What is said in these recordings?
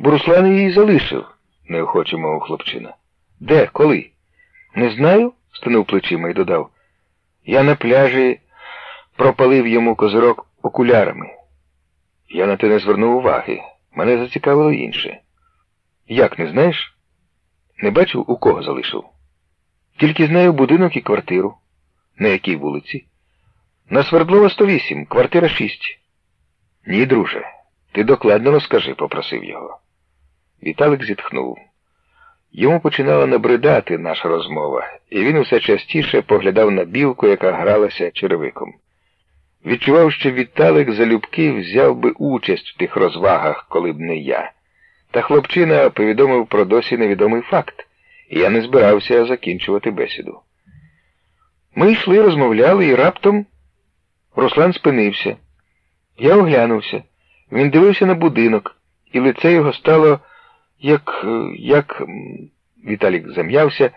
Бо Руслан її залишив, неохоче мовив хлопчина. Де, коли? Не знаю, стинув плечима і додав. Я на пляжі пропалив йому козирок окулярами. Я на те не звернув уваги. Мене зацікавило інше. Як не знаєш? Не бачив, у кого залишив. Тільки знаю будинок і квартиру. На якій вулиці? На Свердлова 108, квартира 6. Ні, друже, ти докладно розкажи, попросив його. Віталик зітхнув. Йому починала набридати наша розмова, і він усе частіше поглядав на білку, яка гралася черевиком. Відчував, що Віталик залюбки взяв би участь в тих розвагах, коли б не я. Та хлопчина повідомив про досі невідомий факт, і я не збирався закінчувати бесіду. Ми йшли, розмовляли, і раптом Руслан спинився. Я оглянувся. Він дивився на будинок, і лице його стало, як. як. Віталік зам'явся,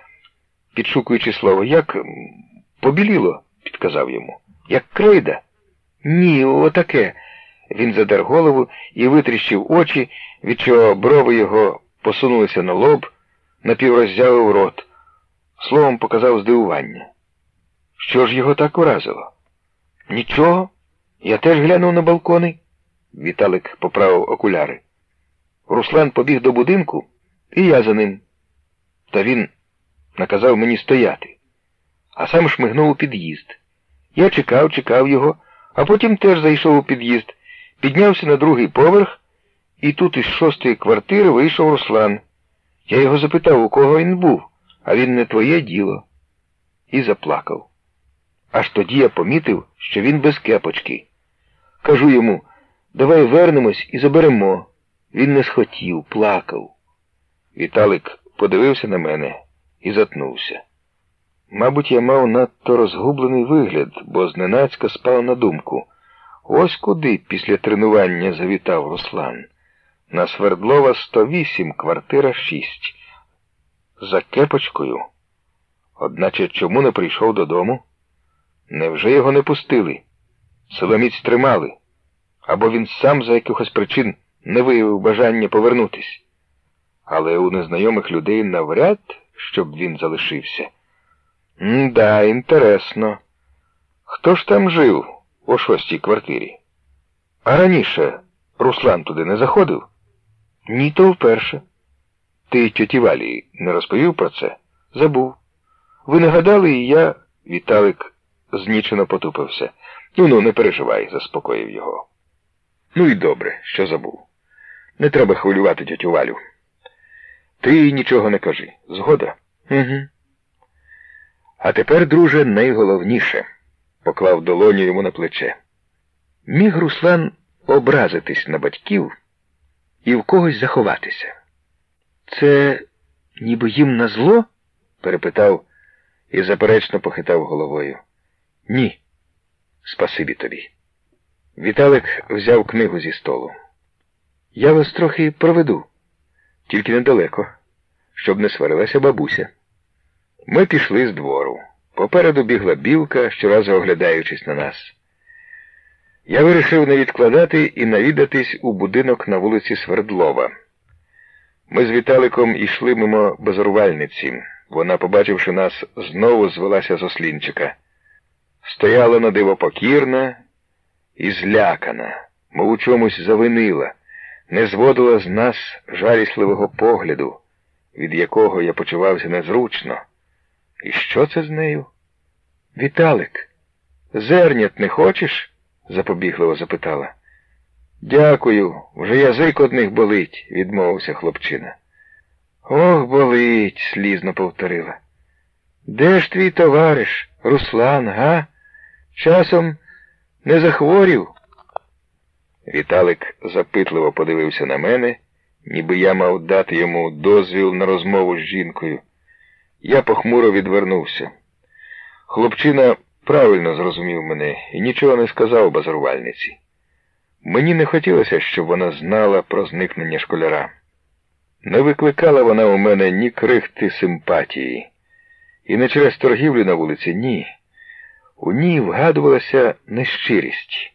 підшукуючи слово, як побіліло, підказав йому. Як крейда. Ні, отаке. Він задер голову і витріщив очі, від чого брови його посунулися на лоб, напівроззявив рот. Словом показав здивування. Що ж його так уразило? Нічого. Я теж глянув на балкони. Віталик поправив окуляри. Руслан побіг до будинку, і я за ним. Та він наказав мені стояти, а сам шмигнув у під'їзд. Я чекав, чекав його, а потім теж зайшов у під'їзд, піднявся на другий поверх, і тут із шостої квартири вийшов Руслан. Я його запитав, у кого він був, а він не твоє діло. І заплакав. Аж тоді я помітив, що він без кепочки. Кажу йому, давай вернемось і заберемо. Він не схотів, плакав. Віталик подивився на мене і затнувся. Мабуть, я мав надто розгублений вигляд, бо зненацька спав на думку. Ось куди після тренування завітав Руслан. На Свердлова 108, квартира 6. За кепочкою. Одначе чому не прийшов додому? Невже його не пустили? Силоміць тримали, або він сам за якихось причин не виявив бажання повернутись. Але у незнайомих людей навряд, щоб він залишився. М-да, інтересно. Хто ж там жив у шостій квартирі? А раніше Руслан туди не заходив? Ні, то вперше. Ти тьоті Валії не розповів про це? Забув. Ви не гадали, і я, Віталик, знічено потупився. Ну ну, не переживай, заспокоїв його. Ну і добре, що забув. Не треба хвилювати тьотю Валю. Ти нічого не кажи. Згода? Угу. А тепер, друже, найголовніше, поклав долоню йому на плече. Міг Руслан образитись на батьків і в когось заховатися. Це ніби їм на зло? перепитав і заперечно похитав головою. Ні, спасибі тобі. Віталик взяв книгу зі столу. Я вас трохи проведу, тільки недалеко, щоб не сварилася бабуся. Ми пішли з двору. Попереду бігла білка, щоразу оглядаючись на нас. Я вирішив не відкладати і навідатись у будинок на вулиці Свердлова. Ми з Віталиком йшли мимо базарувальниці. Вона, побачивши нас, знову звелася з ослінчика. Стояла на диво покірна і злякана, мов у чомусь завинила, не зводила з нас жалісливого погляду, від якого я почувався незручно. І що це з нею? Віталик, зернят не хочеш? запобігливо запитала. Дякую, вже язик одних болить, відмовився хлопчина. Ох, болить, слізно повторила. Де ж твій товариш, Руслан, га? Часом не захворів? Віталик запитливо подивився на мене, ніби я мав дати йому дозвіл на розмову з жінкою. Я похмуро відвернувся. Хлопчина правильно зрозумів мене і нічого не сказав базарувальниці. Мені не хотілося, щоб вона знала про зникнення школяра. Не викликала вона у мене ні крихти симпатії, і не через торгівлю на вулиці, ні. У ній вгадувалася нещирість.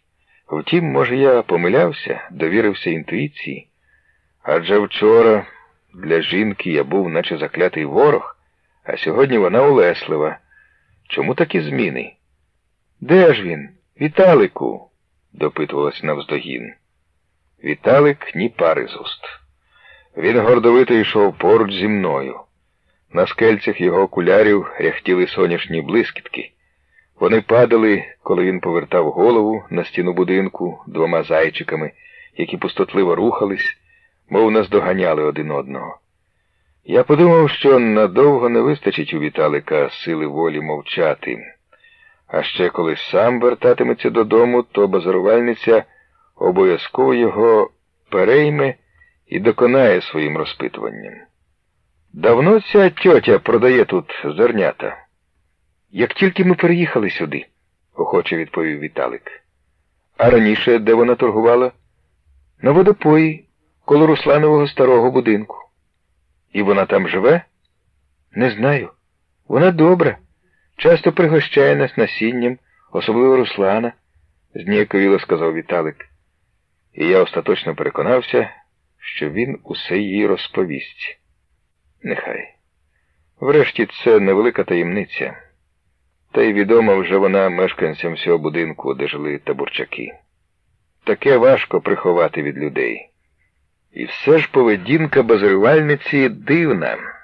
Втім, може, я помилявся, довірився інтуїції. Адже вчора для жінки я був, наче заклятий ворог, а сьогодні вона улеслива. Чому такі зміни? Де ж він? Віталику? допитувалась навздогін. Віталик ні пари з уст. Він гордовито йшов поруч зі мною. На скельцях його окулярів ряхтіли сонячні блискітки. Вони падали, коли він повертав голову на стіну будинку двома зайчиками, які пустотливо рухались, мов наздоганяли один одного. Я подумав, що надовго не вистачить у Віталика сили волі мовчати. А ще коли сам вертатиметься додому, то базарувальниця обов'язково його перейме і доконає своїм розпитуванням. Давно ця тьотя продає тут зернята. Як тільки ми переїхали сюди, охоче відповів Віталик. А раніше де вона торгувала? На водопої, коло Русланового старого будинку. І вона там живе? Не знаю. Вона добра. Часто пригощає нас насінням, особливо Руслана, зніяковіло сказав Віталик. І я остаточно переконався, що він усе їй розповість. Нехай. Врешті це невелика таємниця. Та й відома вже вона мешканцям всього будинку, де жили табурчаки. Таке важко приховати від людей. І все ж поведінка базарювальниці дивна.